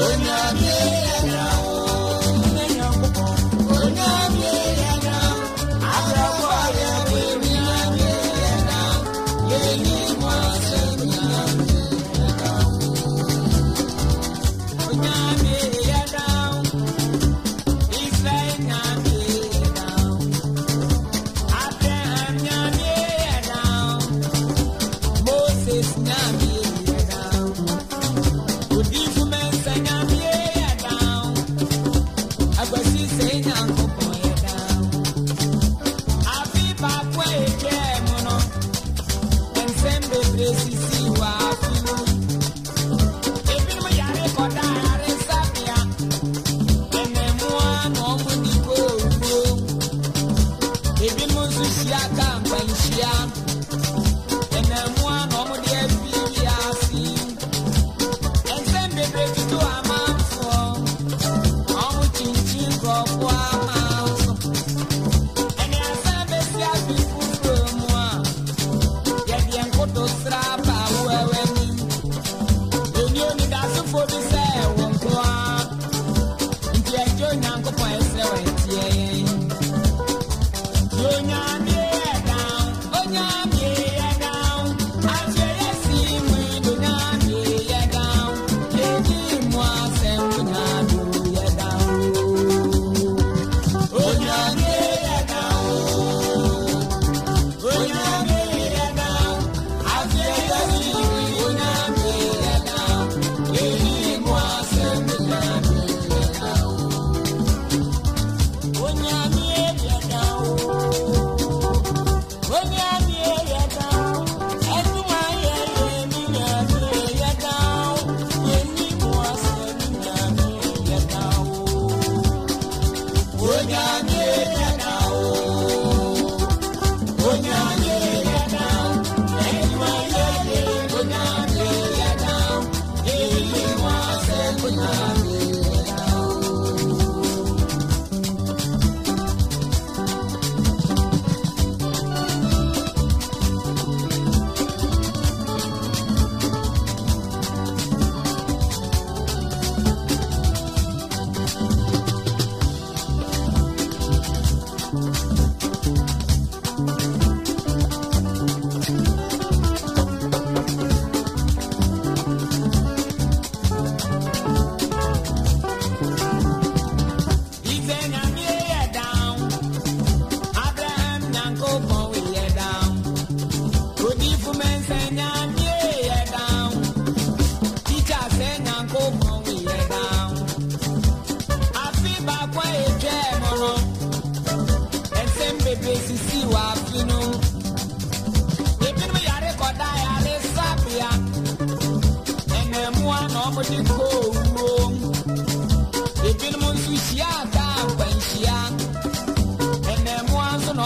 Doña Miriam.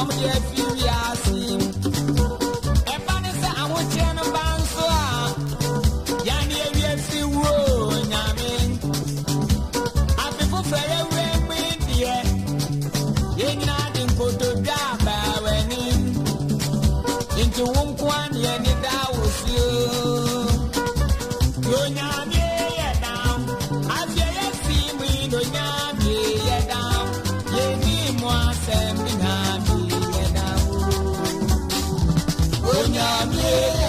mulher fiel. planeta.